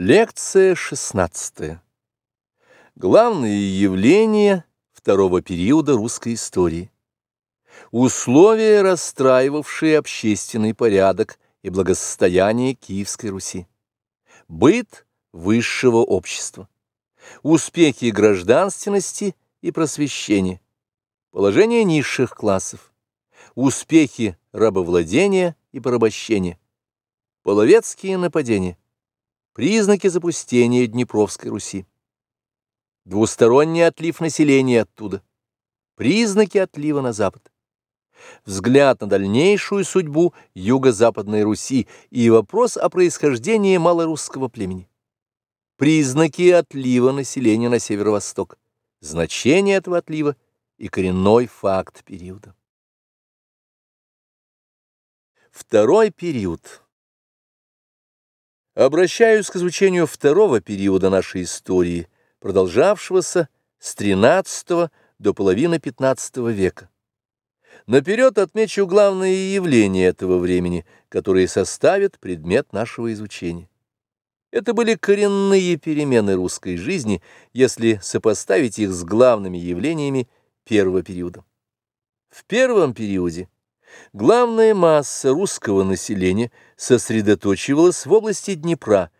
Лекция 16. Главные явления второго периода русской истории. Условия, расстраивавшие общественный порядок и благосостояние Киевской Руси. Быт высшего общества. Успехи гражданственности и просвещения. Положение низших классов. Успехи рабовладения и порабощения. Половецкие нападения Признаки запустения Днепровской Руси. Двусторонний отлив населения оттуда. Признаки отлива на запад. Взгляд на дальнейшую судьбу юго-западной Руси и вопрос о происхождении малорусского племени. Признаки отлива населения на северо-восток. Значение этого отлива и коренной факт периода. Второй период. Обращаюсь к изучению второго периода нашей истории, продолжавшегося с XIII до половины XV века. Наперед отмечу главные явления этого времени, которые составят предмет нашего изучения. Это были коренные перемены русской жизни, если сопоставить их с главными явлениями первого периода. В первом периоде Главная масса русского населения сосредоточивалась в области Днепра,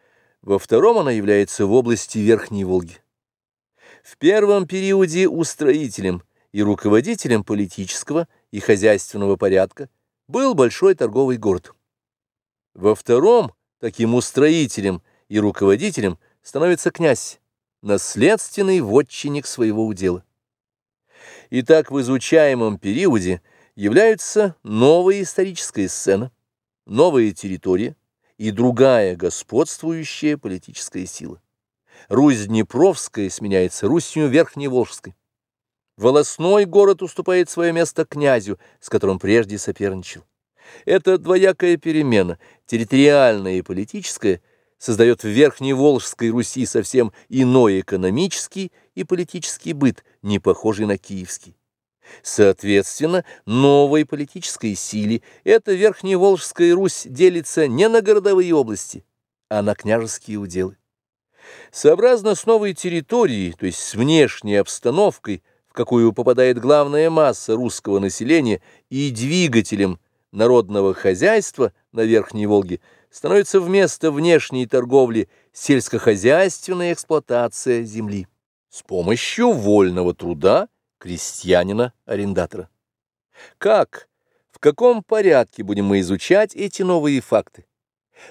во втором она является в области Верхней Волги. В первом периоде устроителем и руководителем политического и хозяйственного порядка был большой торговый город. Во втором таким устроителем и руководителем становится князь, наследственный вотчинник своего удела. Итак, в изучаемом периоде – являются новая историческая сцена, новая территория и другая господствующая политическая сила. Русь Днепровская сменяется Русью Верхневолжской. Волосной город уступает свое место князю, с которым прежде соперничал. Эта двоякая перемена, территориальная и политическая, создает в Верхневолжской Руси совсем иной экономический и политический быт, не похожий на киевский. Соответственно, новой политической силе эта Верхневолжская Русь делится не на городовые области, а на княжеские уделы. Сообразно с новой территорией, то есть с внешней обстановкой, в какую попадает главная масса русского населения и двигателем народного хозяйства на Верхней Волге, становится вместо внешней торговли сельскохозяйственная эксплуатация земли с помощью вольного труда крестьянина-арендатора. Как, в каком порядке будем мы изучать эти новые факты?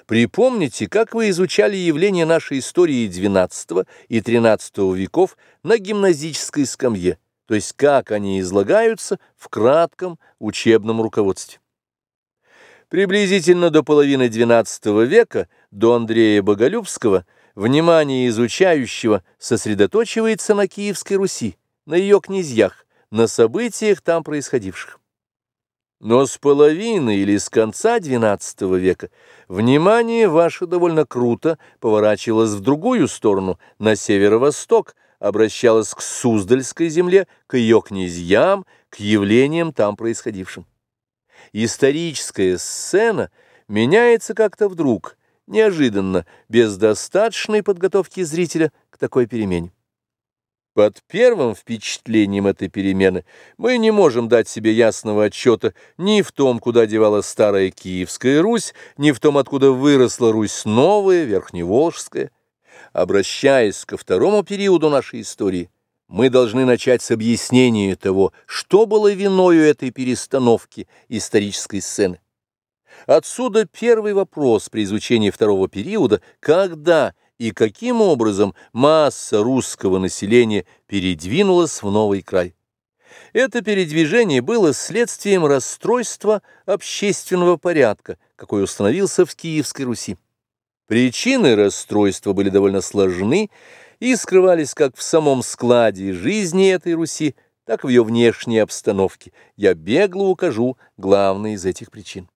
Припомните, как вы изучали явления нашей истории XII и XIII веков на гимназической скамье, то есть как они излагаются в кратком учебном руководстве. Приблизительно до половины XII века, до Андрея Боголюбского, внимание изучающего сосредоточивается на Киевской Руси, на ее князьях, на событиях там происходивших. Но с половины или с конца XII века внимание ваше довольно круто поворачивалось в другую сторону, на северо-восток, обращалось к Суздальской земле, к ее князьям, к явлениям там происходившим. Историческая сцена меняется как-то вдруг, неожиданно, без достаточной подготовки зрителя к такой перемене. Под первым впечатлением этой перемены мы не можем дать себе ясного отчета ни в том, куда девалась старая Киевская Русь, ни в том, откуда выросла Русь новая, Верхневолжская. Обращаясь ко второму периоду нашей истории, мы должны начать с объяснения того, что было виною этой перестановки исторической сцены. Отсюда первый вопрос при изучении второго периода, когда и каким образом масса русского населения передвинулась в новый край. Это передвижение было следствием расстройства общественного порядка, какой установился в Киевской Руси. Причины расстройства были довольно сложны и скрывались как в самом складе жизни этой Руси, так и в ее внешней обстановке. Я бегло укажу главные из этих причин.